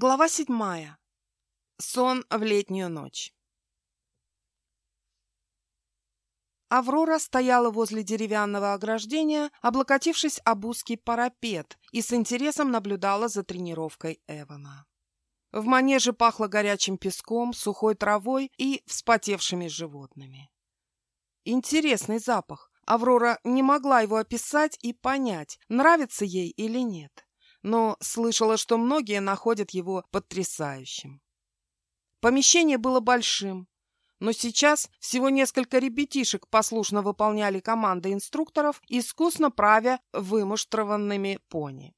Глава седьмая. Сон в летнюю ночь. Аврора стояла возле деревянного ограждения, облокотившись об узкий парапет, и с интересом наблюдала за тренировкой Эвана. В манеже пахло горячим песком, сухой травой и вспотевшими животными. Интересный запах. Аврора не могла его описать и понять, нравится ей или нет но слышала, что многие находят его потрясающим. Помещение было большим, но сейчас всего несколько ребятишек послушно выполняли команды инструкторов, искусно правя вымуштрованными пони.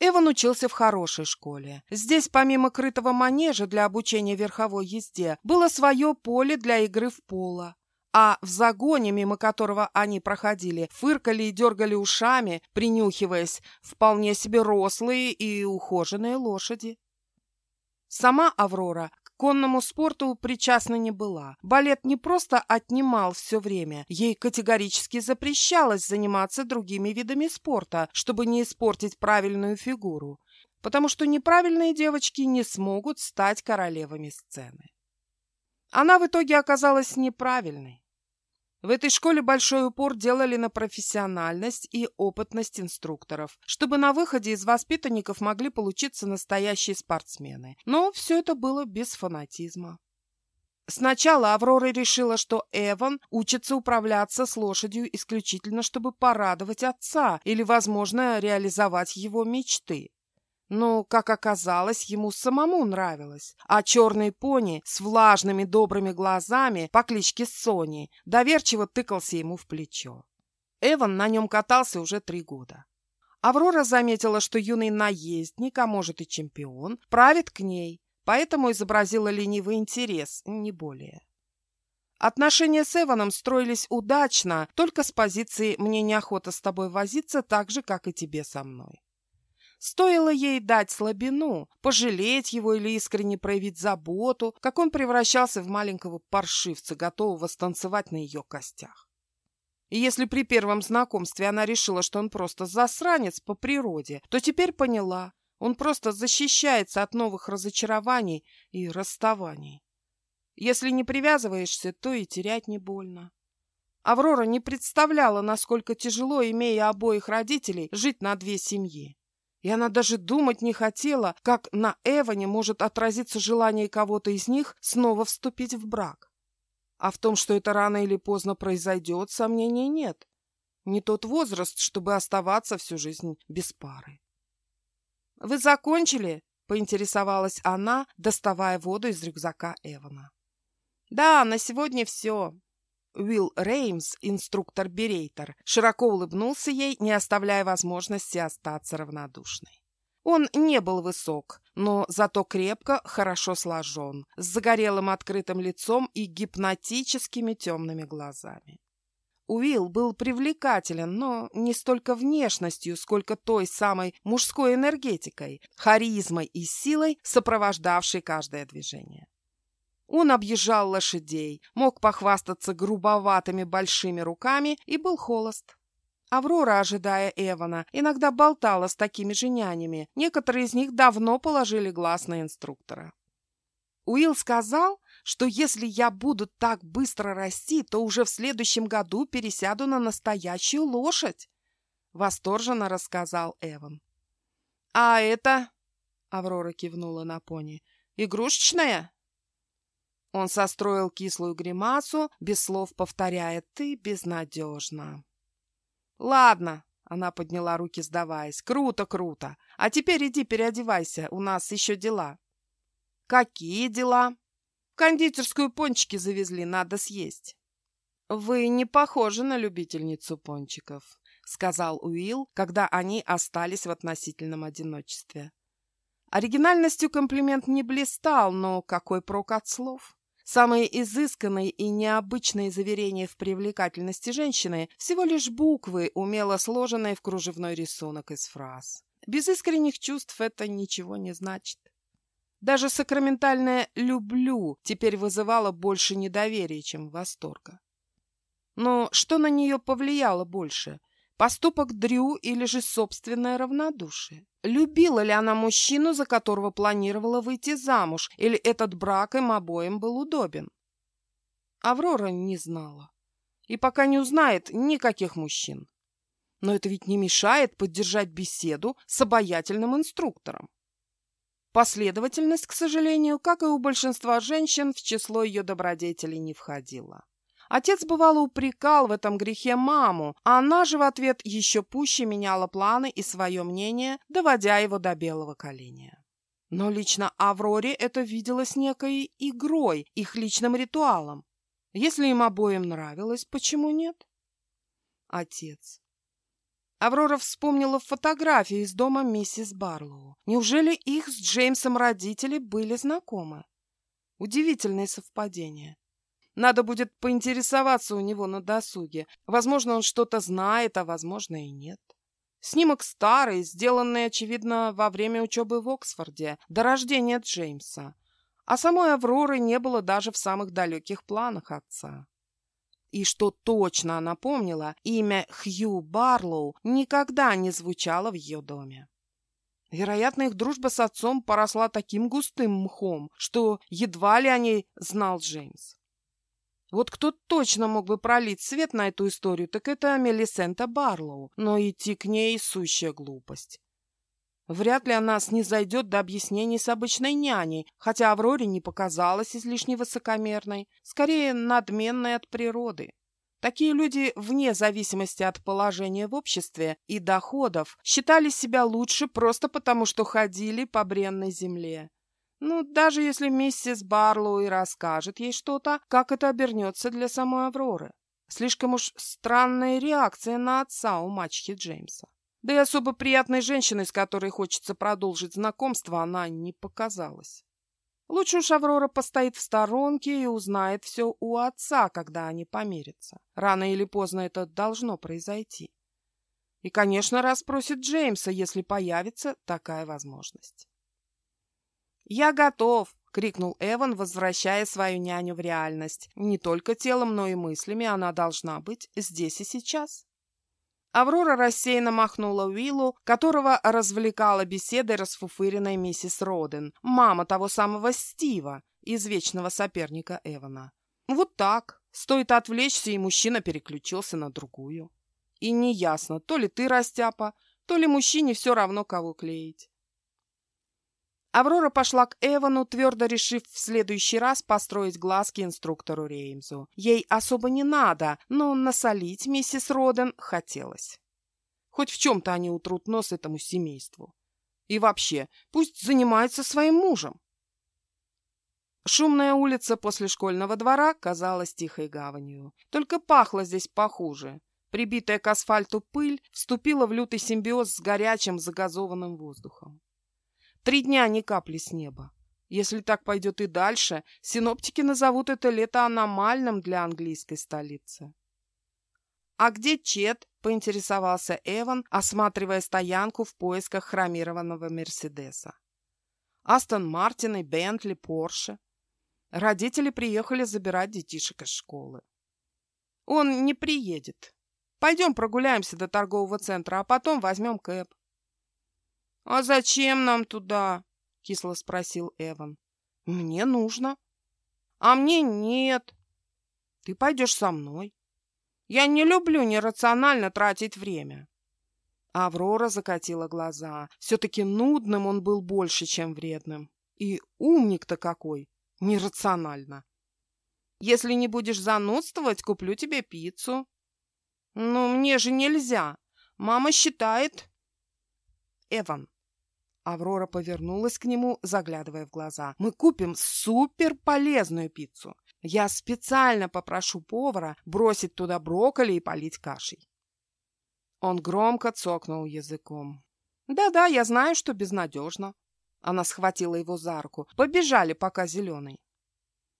Эван учился в хорошей школе. Здесь, помимо крытого манежа для обучения верховой езде, было свое поле для игры в поло, а в загоне, мимо которого они проходили, фыркали и дергали ушами, принюхиваясь, вполне себе рослые и ухоженные лошади. Сама Аврора к конному спорту причастна не была. Балет не просто отнимал все время, ей категорически запрещалось заниматься другими видами спорта, чтобы не испортить правильную фигуру, потому что неправильные девочки не смогут стать королевами сцены. Она в итоге оказалась неправильной. В этой школе большой упор делали на профессиональность и опытность инструкторов, чтобы на выходе из воспитанников могли получиться настоящие спортсмены. Но все это было без фанатизма. Сначала Аврора решила, что Эван учится управляться с лошадью исключительно, чтобы порадовать отца или, возможно, реализовать его мечты. Но, как оказалось, ему самому нравилось. А черный пони с влажными добрыми глазами по кличке Сони доверчиво тыкался ему в плечо. Эван на нем катался уже три года. Аврора заметила, что юный наездник, а может и чемпион, правит к ней, поэтому изобразила ленивый интерес, не более. Отношения с Эваном строились удачно, только с позиции «мне неохота с тобой возиться так же, как и тебе со мной». Стоило ей дать слабину, пожалеть его или искренне проявить заботу, как он превращался в маленького паршивца, готового станцевать на ее костях. И если при первом знакомстве она решила, что он просто засранец по природе, то теперь поняла, он просто защищается от новых разочарований и расставаний. Если не привязываешься, то и терять не больно. Аврора не представляла, насколько тяжело, имея обоих родителей, жить на две семьи. И она даже думать не хотела, как на Эване может отразиться желание кого-то из них снова вступить в брак. А в том, что это рано или поздно произойдет, сомнений нет. Не тот возраст, чтобы оставаться всю жизнь без пары. «Вы закончили?» — поинтересовалась она, доставая воду из рюкзака Эвана. «Да, на сегодня все. Уилл Реймс, инструктор-берейтер, широко улыбнулся ей, не оставляя возможности остаться равнодушной. Он не был высок, но зато крепко, хорошо сложен, с загорелым открытым лицом и гипнотическими темными глазами. Уилл был привлекателен, но не столько внешностью, сколько той самой мужской энергетикой, харизмой и силой, сопровождавшей каждое движение. Он объезжал лошадей, мог похвастаться грубоватыми большими руками и был холост. Аврора, ожидая Эвана, иногда болтала с такими же нянями. Некоторые из них давно положили глаз на инструктора. Уилл сказал, что если я буду так быстро расти, то уже в следующем году пересяду на настоящую лошадь, — восторженно рассказал Эван. — А это, — Аврора кивнула на пони, — игрушечная? Он состроил кислую гримасу, без слов повторяя «ты безнадежна». «Ладно», — она подняла руки, сдаваясь, — «круто, круто. А теперь иди переодевайся, у нас еще дела». «Какие дела?» «В кондитерскую пончики завезли, надо съесть». «Вы не похожи на любительницу пончиков», — сказал Уилл, когда они остались в относительном одиночестве. Оригинальностью комплимент не блистал, но какой прок от слов? Самые изысканные и необычные заверения в привлекательности женщины – всего лишь буквы, умело сложенные в кружевной рисунок из фраз. Без искренних чувств это ничего не значит. Даже сакраментальное «люблю» теперь вызывало больше недоверия, чем восторга. Но что на нее повлияло больше? Поступок Дрю или же собственное равнодушие? Любила ли она мужчину, за которого планировала выйти замуж, или этот брак им обоим был удобен? Аврора не знала. И пока не узнает никаких мужчин. Но это ведь не мешает поддержать беседу с обаятельным инструктором. Последовательность, к сожалению, как и у большинства женщин, в число ее добродетелей не входила. Отец бывало упрекал в этом грехе маму, а она же в ответ еще пуще меняла планы и свое мнение, доводя его до белого коленя. Но лично Авроре это виделось некой игрой, их личным ритуалом. Если им обоим нравилось, почему нет? Отец. Аврора вспомнила фотографии из дома миссис Барлоу. Неужели их с Джеймсом родители были знакомы? Удивительное совпадение. Надо будет поинтересоваться у него на досуге. Возможно, он что-то знает, а возможно и нет. Снимок старый, сделанный, очевидно, во время учебы в Оксфорде, до рождения Джеймса. А самой Авроры не было даже в самых далеких планах отца. И что точно она помнила, имя Хью Барлоу никогда не звучало в ее доме. Вероятно, их дружба с отцом поросла таким густым мхом, что едва ли о ней знал Джеймс. Вот кто точно мог бы пролить свет на эту историю, так это Мелисента Барлоу, но идти к ней — сущая глупость. Вряд ли она снизойдет до объяснений с обычной няней, хотя Авроре не показалась излишне высокомерной, скорее надменной от природы. Такие люди, вне зависимости от положения в обществе и доходов, считали себя лучше просто потому, что ходили по бренной земле. Ну, даже если миссис Барлоу и расскажет ей что-то, как это обернется для самой Авроры. Слишком уж странная реакция на отца у мачехи Джеймса. Да и особо приятной женщиной, с которой хочется продолжить знакомство, она не показалась. Лучше уж Аврора постоит в сторонке и узнает все у отца, когда они помирятся. Рано или поздно это должно произойти. И, конечно, расспросит Джеймса, если появится такая возможность. «Я готов!» — крикнул Эван, возвращая свою няню в реальность. Не только телом, но и мыслями она должна быть здесь и сейчас. Аврора рассеянно махнула Уиллу, которого развлекала беседой расфуфыренная миссис Роден, мама того самого Стива, извечного соперника Эвана. Вот так. Стоит отвлечься, и мужчина переключился на другую. И неясно, то ли ты растяпа, то ли мужчине все равно, кого клеить. Аврора пошла к Эвану, твердо решив в следующий раз построить глазки инструктору Реймзу. Ей особо не надо, но насолить миссис Роден хотелось. Хоть в чем-то они утрут нос этому семейству. И вообще, пусть занимается своим мужем. Шумная улица после школьного двора казалась тихой гаванью. Только пахло здесь похуже. Прибитая к асфальту пыль вступила в лютый симбиоз с горячим загазованным воздухом. Три дня ни капли с неба. Если так пойдет и дальше, синоптики назовут это лето аномальным для английской столицы. «А где Чет?» — поинтересовался Эван, осматривая стоянку в поисках хромированного Мерседеса. Астон Мартин и Бентли, Порше. Родители приехали забирать детишек из школы. Он не приедет. Пойдем прогуляемся до торгового центра, а потом возьмем кэп. «А зачем нам туда?» — кисло спросил Эван. «Мне нужно». «А мне нет». «Ты пойдешь со мной». «Я не люблю нерационально тратить время». Аврора закатила глаза. Все-таки нудным он был больше, чем вредным. И умник-то какой! Нерационально. Если не будешь занудствовать, куплю тебе пиццу. Но мне же нельзя. Мама считает... Эван, Аврора повернулась к нему, заглядывая в глаза. «Мы купим суперполезную пиццу. Я специально попрошу повара бросить туда брокколи и полить кашей». Он громко цокнул языком. «Да-да, я знаю, что безнадежно». Она схватила его за руку. «Побежали, пока зеленый».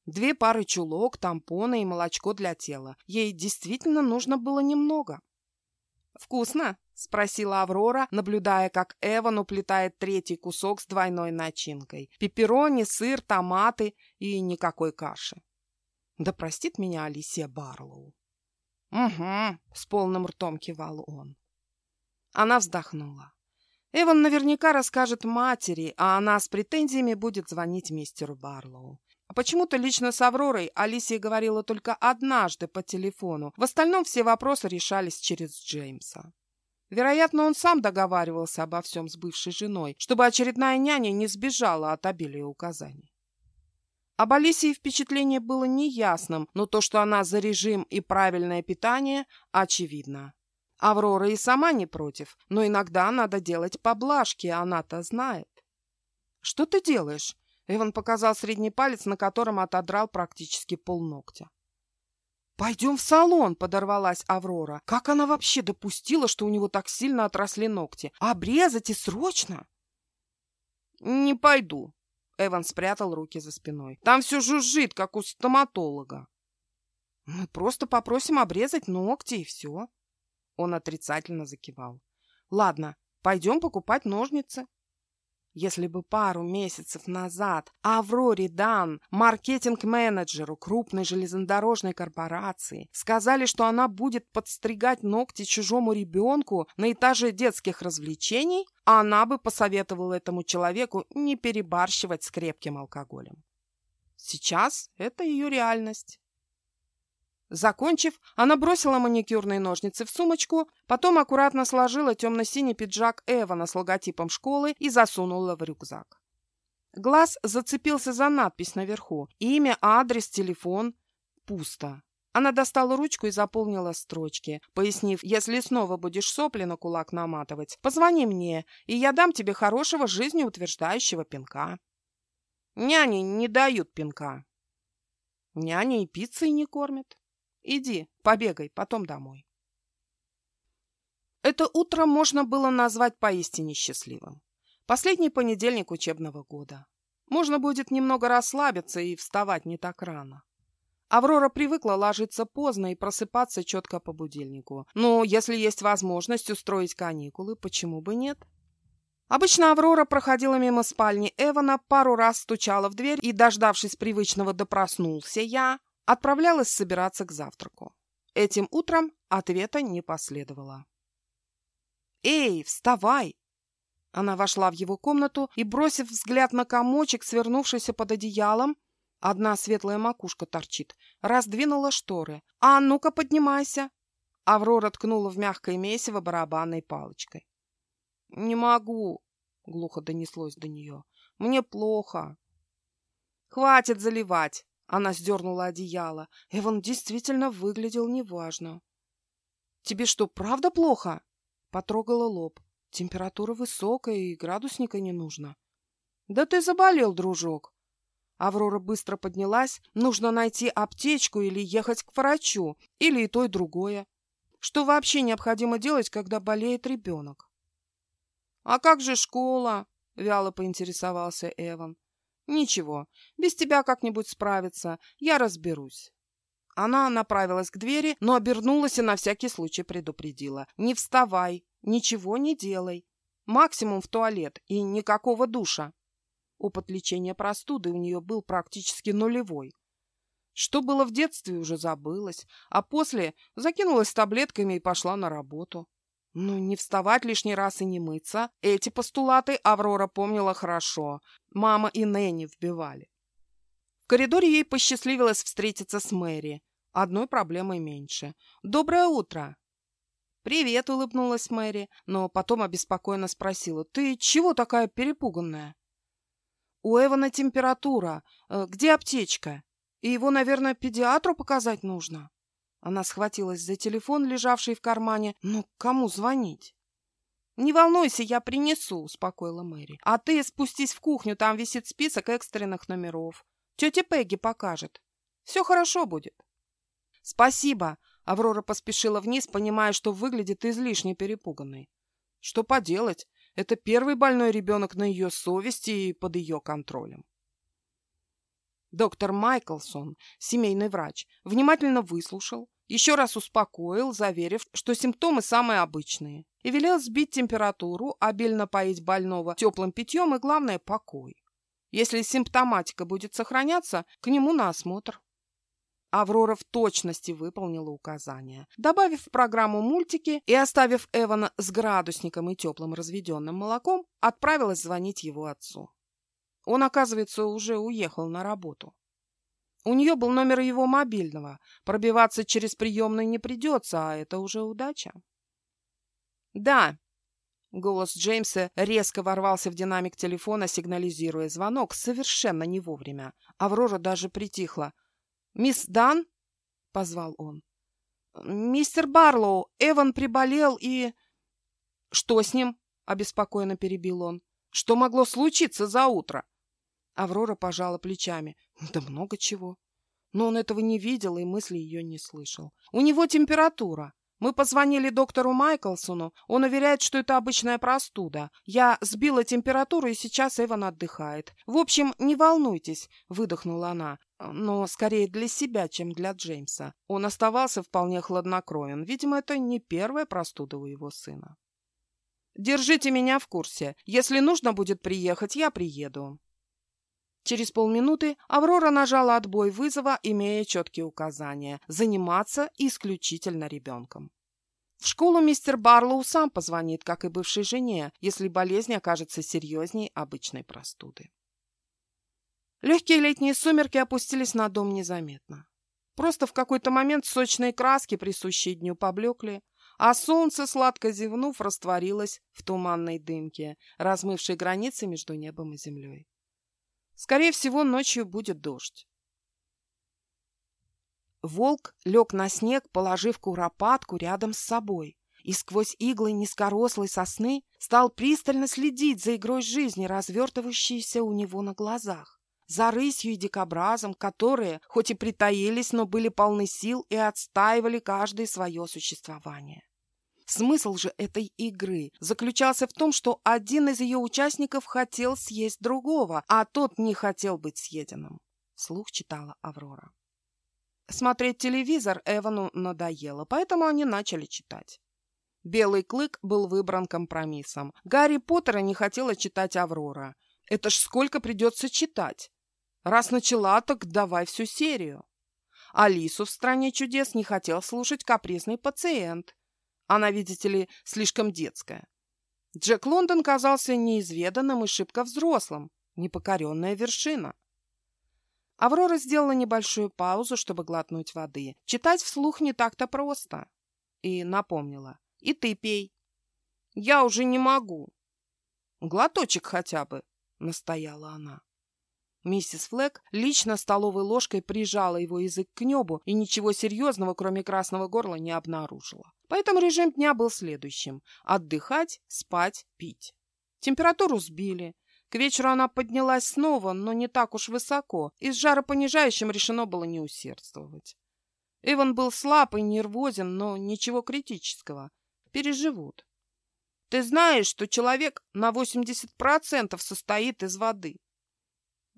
Две пары чулок, тампоны и молочко для тела. Ей действительно нужно было немного. «Вкусно?» — спросила Аврора, наблюдая, как Эван уплетает третий кусок с двойной начинкой. Пепперони, сыр, томаты и никакой каши. Да простит меня Алисия Барлоу. «Угу», — с полным ртом кивал он. Она вздохнула. Эван наверняка расскажет матери, а она с претензиями будет звонить мистеру Барлоу. Почему-то лично с Авророй Алисия говорила только однажды по телефону. В остальном все вопросы решались через Джеймса. Вероятно, он сам договаривался обо всем с бывшей женой, чтобы очередная няня не сбежала от обилия указаний. Об Алисии впечатление было неясным, но то, что она за режим и правильное питание, очевидно. Аврора и сама не против, но иногда надо делать поблажки, она-то знает. «Что ты делаешь?» Эван показал средний палец, на котором отодрал практически полногтя. «Пойдем в салон!» — подорвалась Аврора. «Как она вообще допустила, что у него так сильно отросли ногти? Обрезать и срочно!» «Не пойду!» — Эван спрятал руки за спиной. «Там все жужжит, как у стоматолога!» «Мы просто попросим обрезать ногти, и все!» Он отрицательно закивал. «Ладно, пойдем покупать ножницы!» Если бы пару месяцев назад Авроре Дан, маркетинг-менеджеру крупной железнодорожной корпорации, сказали, что она будет подстригать ногти чужому ребенку на этаже детских развлечений, она бы посоветовала этому человеку не перебарщивать с крепким алкоголем. Сейчас это ее реальность. Закончив, она бросила маникюрные ножницы в сумочку, потом аккуратно сложила темно-синий пиджак Эвана с логотипом школы и засунула в рюкзак. Глаз зацепился за надпись наверху. Имя, адрес, телефон. Пусто. Она достала ручку и заполнила строчки, пояснив, если снова будешь сопли на кулак наматывать, позвони мне, и я дам тебе хорошего жизнеутверждающего пинка. Няни не дают пинка. Няни и пиццей не кормят. Иди, побегай, потом домой. Это утро можно было назвать поистине счастливым. Последний понедельник учебного года. Можно будет немного расслабиться и вставать не так рано. Аврора привыкла ложиться поздно и просыпаться четко по будильнику. Но если есть возможность устроить каникулы, почему бы нет? Обычно Аврора проходила мимо спальни Эвана, пару раз стучала в дверь и, дождавшись привычного «допроснулся я», отправлялась собираться к завтраку. Этим утром ответа не последовало. «Эй, вставай!» Она вошла в его комнату и, бросив взгляд на комочек, свернувшийся под одеялом, одна светлая макушка торчит, раздвинула шторы. «А ну-ка, поднимайся!» Аврора ткнула в мягкое месиво барабанной палочкой. «Не могу!» — глухо донеслось до нее. «Мне плохо!» «Хватит заливать!» Она сдернула одеяло. Эван действительно выглядел неважно. «Тебе что, правда плохо?» Потрогала лоб. Температура высокая, и градусника не нужно. «Да ты заболел, дружок!» Аврора быстро поднялась. Нужно найти аптечку или ехать к врачу, или и то, и другое. Что вообще необходимо делать, когда болеет ребенок? «А как же школа?» — вяло поинтересовался Эван. «Ничего, без тебя как-нибудь справиться, я разберусь». Она направилась к двери, но обернулась и на всякий случай предупредила. «Не вставай, ничего не делай. Максимум в туалет и никакого душа». Опыт лечения простуды у нее был практически нулевой. Что было в детстве, уже забылось, а после закинулась таблетками и пошла на работу. Ну, не вставать лишний раз и не мыться. Эти постулаты Аврора помнила хорошо. Мама и Нэнни вбивали. В коридоре ей посчастливилось встретиться с Мэри. Одной проблемой меньше. «Доброе утро!» «Привет!» — улыбнулась Мэри, но потом обеспокоенно спросила. «Ты чего такая перепуганная?» «У Эвана температура. Э, где аптечка? И его, наверное, педиатру показать нужно?» Она схватилась за телефон, лежавший в кармане. «Ну, кому звонить?» «Не волнуйся, я принесу», — успокоила Мэри. «А ты спустись в кухню, там висит список экстренных номеров. Тетя Пегги покажет. Все хорошо будет». «Спасибо», — Аврора поспешила вниз, понимая, что выглядит излишне перепуганной. «Что поделать? Это первый больной ребенок на ее совести и под ее контролем». Доктор Майклсон, семейный врач, внимательно выслушал, еще раз успокоил, заверив, что симптомы самые обычные, и велел сбить температуру, обильно поить больного теплым питьем и, главное, покой. Если симптоматика будет сохраняться, к нему на осмотр. Аврора в точности выполнила указания. Добавив в программу мультики и оставив Эвана с градусником и теплым разведенным молоком, отправилась звонить его отцу. Он, оказывается, уже уехал на работу. У нее был номер его мобильного. Пробиваться через приемную не придется, а это уже удача. «Да», Голос Джеймса резко ворвался в динамик телефона, сигнализируя звонок, совершенно не вовремя. Аврора даже притихла. «Мисс Дан?» — позвал он. «Мистер Барлоу, Эван приболел и...» «Что с ним?» — обеспокоенно перебил он. «Что могло случиться за утро?» Аврора пожала плечами. «Да много чего». Но он этого не видел и мысли ее не слышал. «У него температура. Мы позвонили доктору Майклсону. Он уверяет, что это обычная простуда. Я сбила температуру, и сейчас Эван отдыхает. В общем, не волнуйтесь, выдохнула она. Но скорее для себя, чем для Джеймса. Он оставался вполне хладнокровен. Видимо, это не первая простуда у его сына. Держите меня в курсе. Если нужно будет приехать, я приеду. Через полминуты Аврора нажала отбой вызова, имея четкие указания – заниматься исключительно ребенком. В школу мистер Барлоу сам позвонит, как и бывшей жене, если болезнь окажется серьезней обычной простуды. Легкие летние сумерки опустились на дом незаметно. Просто в какой-то момент сочные краски, присущие дню, поблекли, а солнце, сладко зевнув, растворилось в туманной дымке, размывшей границы между небом и землей. Скорее всего, ночью будет дождь. Волк лег на снег, положив куропатку рядом с собой, и сквозь иглы низкорослой сосны стал пристально следить за игрой жизни, развертывающейся у него на глазах, за рысью и дикобразом, которые, хоть и притаились, но были полны сил и отстаивали каждое свое существование. Смысл же этой игры заключался в том, что один из ее участников хотел съесть другого, а тот не хотел быть съеденным. Слух читала Аврора. Смотреть телевизор Эвану надоело, поэтому они начали читать. Белый клык был выбран компромиссом. Гарри Поттера не хотела читать Аврора. Это ж сколько придется читать. Раз начала, так давай всю серию. Алису в «Стране чудес» не хотел слушать капризный пациент. Она, видите ли, слишком детская. Джек Лондон казался неизведанным и шибко взрослым, непокоренная вершина. Аврора сделала небольшую паузу, чтобы глотнуть воды. Читать вслух не так-то просто. И напомнила. И ты пей. Я уже не могу. Глоточек хотя бы, настояла она. Миссис Флэк лично столовой ложкой прижала его язык к небу и ничего серьезного, кроме красного горла, не обнаружила. Поэтому режим дня был следующим – отдыхать, спать, пить. Температуру сбили. К вечеру она поднялась снова, но не так уж высоко, и с жаропонижающим решено было не усердствовать. Эван был слаб и нервозен, но ничего критического. Переживут. Ты знаешь, что человек на 80% состоит из воды.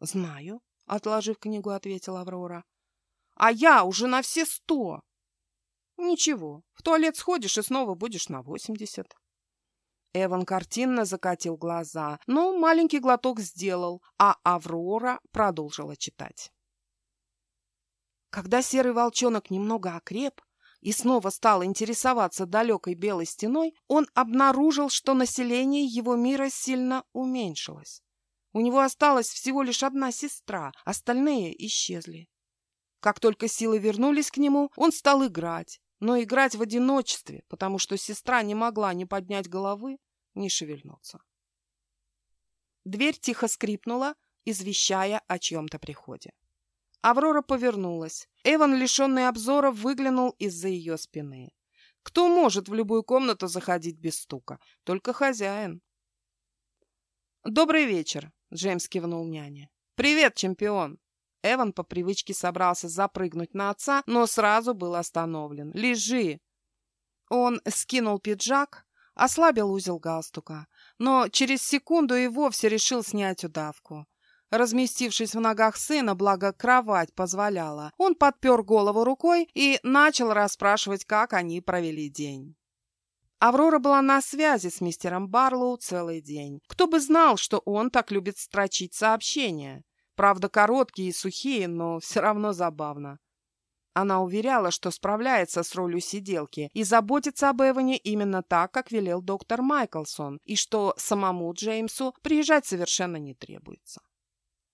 Знаю, отложив книгу, ответила Аврора. А я уже на все сто. Ничего, в туалет сходишь и снова будешь на восемьдесят. Эван картинно закатил глаза, но маленький глоток сделал, а Аврора продолжила читать. Когда серый волчонок немного окреп и снова стал интересоваться далекой белой стеной, он обнаружил, что население его мира сильно уменьшилось. У него осталась всего лишь одна сестра, остальные исчезли. Как только силы вернулись к нему, он стал играть, но играть в одиночестве, потому что сестра не могла ни поднять головы, ни шевельнуться. Дверь тихо скрипнула, извещая о чьем-то приходе. Аврора повернулась. Эван, лишенный обзора, выглянул из-за ее спины. Кто может в любую комнату заходить без стука? Только хозяин. «Добрый вечер», — Джеймс кивнул няне. «Привет, чемпион!» Эван по привычке собрался запрыгнуть на отца, но сразу был остановлен. «Лежи!» Он скинул пиджак, ослабил узел галстука, но через секунду и вовсе решил снять удавку. Разместившись в ногах сына, благо кровать позволяла, он подпер голову рукой и начал расспрашивать, как они провели день. Аврора была на связи с мистером Барлоу целый день. Кто бы знал, что он так любит строчить сообщения. Правда, короткие и сухие, но все равно забавно. Она уверяла, что справляется с ролью сиделки и заботится об Эване именно так, как велел доктор Майклсон, и что самому Джеймсу приезжать совершенно не требуется.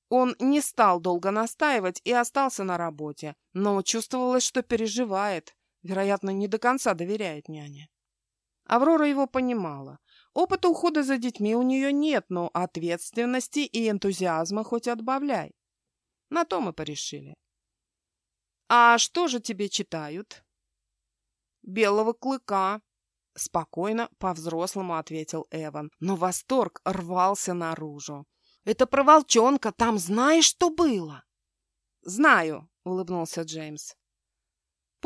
Он не стал долго настаивать и остался на работе, но чувствовалось, что переживает, вероятно, не до конца доверяет няне. Аврора его понимала. Опыта ухода за детьми у нее нет, но ответственности и энтузиазма хоть отбавляй. На то мы порешили. «А что же тебе читают?» «Белого клыка», — спокойно, по-взрослому ответил Эван, но восторг рвался наружу. «Это про волчонка, там знаешь, что было?» «Знаю», — улыбнулся Джеймс.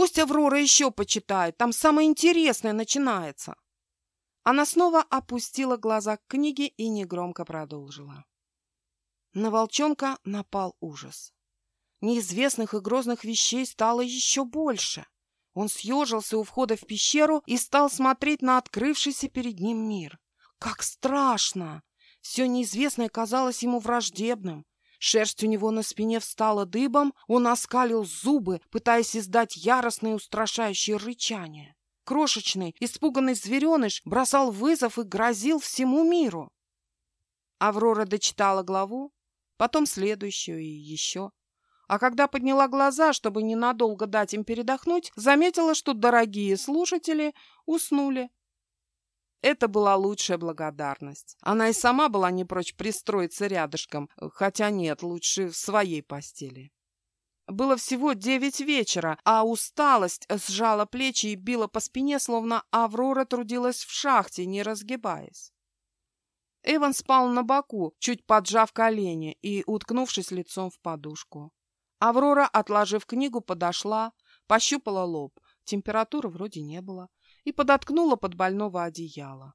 «Пусть Аврора еще почитает, там самое интересное начинается». Она снова опустила глаза к книге и негромко продолжила. На волчонка напал ужас. Неизвестных и грозных вещей стало еще больше. Он съежился у входа в пещеру и стал смотреть на открывшийся перед ним мир. Как страшно! Все неизвестное казалось ему враждебным. Шерсть у него на спине встала дыбом, он оскалил зубы, пытаясь издать яростное устрашающее рычание. Крошечный, испуганный звереныш бросал вызов и грозил всему миру. Аврора дочитала главу, потом следующую и еще. А когда подняла глаза, чтобы ненадолго дать им передохнуть, заметила, что дорогие слушатели уснули. Это была лучшая благодарность. Она и сама была не прочь пристроиться рядышком, хотя нет, лучше в своей постели. Было всего девять вечера, а усталость сжала плечи и била по спине, словно Аврора трудилась в шахте, не разгибаясь. Эван спал на боку, чуть поджав колени и уткнувшись лицом в подушку. Аврора, отложив книгу, подошла, пощупала лоб. Температуры вроде не было. И подоткнула под больного одеяло.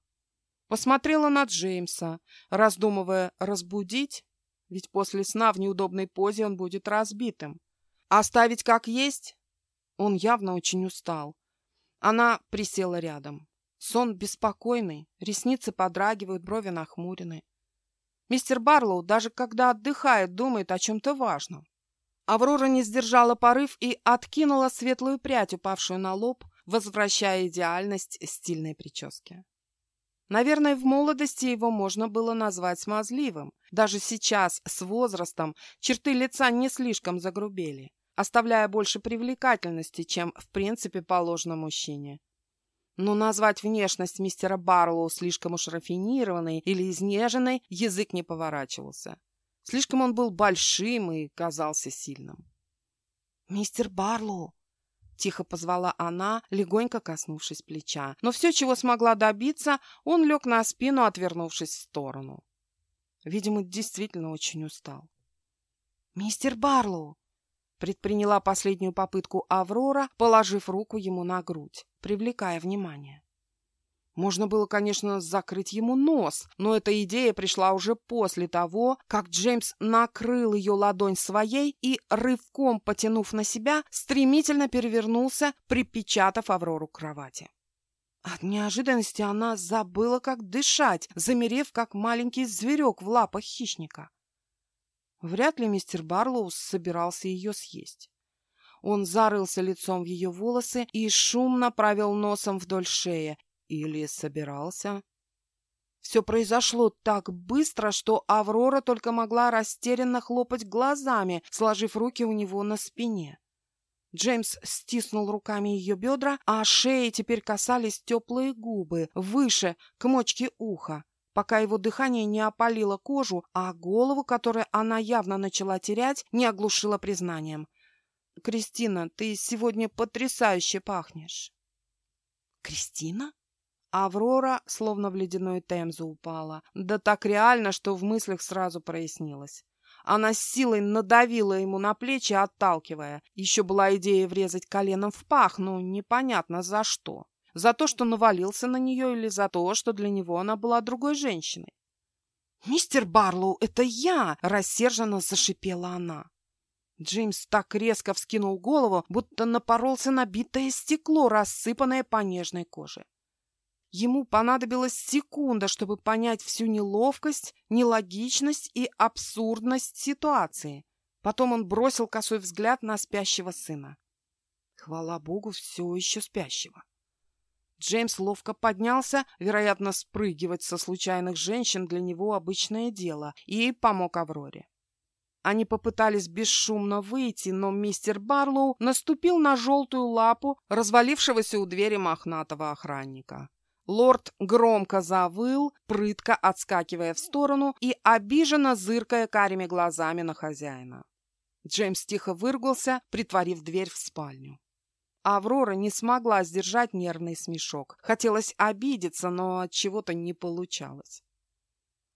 Посмотрела на Джеймса, раздумывая, разбудить, ведь после сна в неудобной позе он будет разбитым. Оставить как есть? Он явно очень устал. Она присела рядом. Сон беспокойный, ресницы подрагивают, брови нахмурены. Мистер Барлоу даже когда отдыхает, думает о чем-то важном. Аврора не сдержала порыв и откинула светлую прядь, упавшую на лоб, возвращая идеальность стильной прически. Наверное, в молодости его можно было назвать смазливым. Даже сейчас, с возрастом, черты лица не слишком загрубели, оставляя больше привлекательности, чем в принципе положено мужчине. Но назвать внешность мистера Барлоу слишком уж рафинированной или изнеженной язык не поворачивался. Слишком он был большим и казался сильным. «Мистер Барлоу!» — тихо позвала она, легонько коснувшись плеча. Но все, чего смогла добиться, он лег на спину, отвернувшись в сторону. Видимо, действительно очень устал. «Мистер Барлоу!» — предприняла последнюю попытку Аврора, положив руку ему на грудь, привлекая внимание. Можно было, конечно, закрыть ему нос, но эта идея пришла уже после того, как Джеймс накрыл ее ладонь своей и, рывком потянув на себя, стремительно перевернулся, припечатав Аврору к кровати. От неожиданности она забыла, как дышать, замерев, как маленький зверек в лапах хищника. Вряд ли мистер Барлоу собирался ее съесть. Он зарылся лицом в ее волосы и шумно провел носом вдоль шеи, или собирался? Все произошло так быстро, что Аврора только могла растерянно хлопать глазами, сложив руки у него на спине. Джеймс стиснул руками ее бедра, а шеи теперь касались теплые губы, выше, к мочке уха, пока его дыхание не опалило кожу, а голову, которую она явно начала терять, не оглушило признанием. «Кристина, ты сегодня потрясающе пахнешь». «Кристина?» Аврора словно в ледяную темзу упала. Да так реально, что в мыслях сразу прояснилось. Она с силой надавила ему на плечи, отталкивая. Еще была идея врезать коленом в пах, но непонятно за что. За то, что навалился на нее, или за то, что для него она была другой женщиной. «Мистер Барлоу, это я!» — рассерженно зашипела она. Джеймс так резко вскинул голову, будто напоролся на битое стекло, рассыпанное по нежной коже. Ему понадобилась секунда, чтобы понять всю неловкость, нелогичность и абсурдность ситуации. Потом он бросил косой взгляд на спящего сына. Хвала богу, все еще спящего. Джеймс ловко поднялся, вероятно, спрыгивать со случайных женщин для него обычное дело, и помог Авроре. Они попытались бесшумно выйти, но мистер Барлоу наступил на желтую лапу развалившегося у двери мохнатого охранника. Лорд громко завыл, прытко отскакивая в сторону и обиженно зыркая карими глазами на хозяина. Джеймс тихо выругался, притворив дверь в спальню. Аврора не смогла сдержать нервный смешок. Хотелось обидеться, но от чего-то не получалось.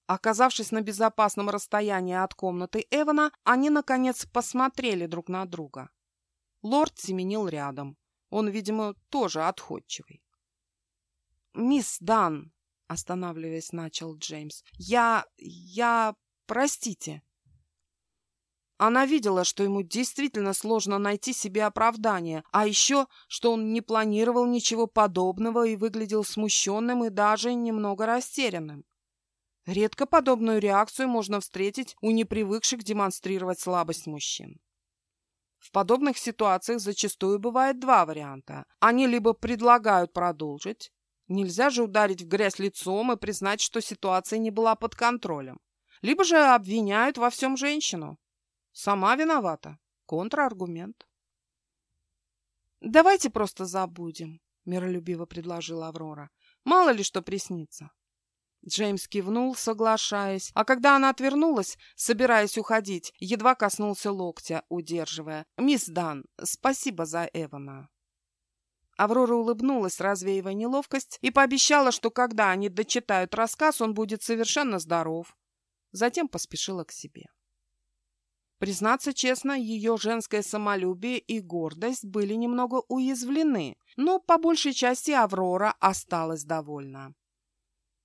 Оказавшись на безопасном расстоянии от комнаты Эвана, они, наконец, посмотрели друг на друга. Лорд семенил рядом. Он, видимо, тоже отходчивый. «Мисс Дан», — останавливаясь, начал Джеймс, — «я... я... простите». Она видела, что ему действительно сложно найти себе оправдание, а еще, что он не планировал ничего подобного и выглядел смущенным и даже немного растерянным. Редко подобную реакцию можно встретить у непривыкших демонстрировать слабость мужчин. В подобных ситуациях зачастую бывает два варианта. Они либо предлагают продолжить, нельзя же ударить в грязь лицом и признать, что ситуация не была под контролем, либо же обвиняют во всем женщину. Сама виновата. Контраргумент. «Давайте просто забудем», — миролюбиво предложила Аврора. «Мало ли что приснится». Джеймс кивнул, соглашаясь, а когда она отвернулась, собираясь уходить, едва коснулся локтя, удерживая. «Мисс Дан, спасибо за Эвана». Аврора улыбнулась, развеивая неловкость, и пообещала, что когда они дочитают рассказ, он будет совершенно здоров. Затем поспешила к себе. Признаться честно, ее женское самолюбие и гордость были немного уязвлены, но по большей части Аврора осталась довольна.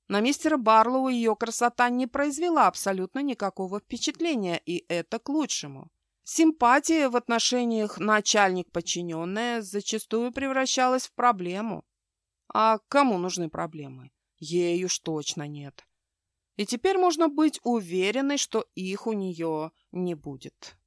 На мистера Барлоу ее красота не произвела абсолютно никакого впечатления, и это к лучшему. Симпатия в отношениях начальник-подчиненная зачастую превращалась в проблему. А кому нужны проблемы? Ей уж точно нет. И теперь можно быть уверенной, что их у нее не будет.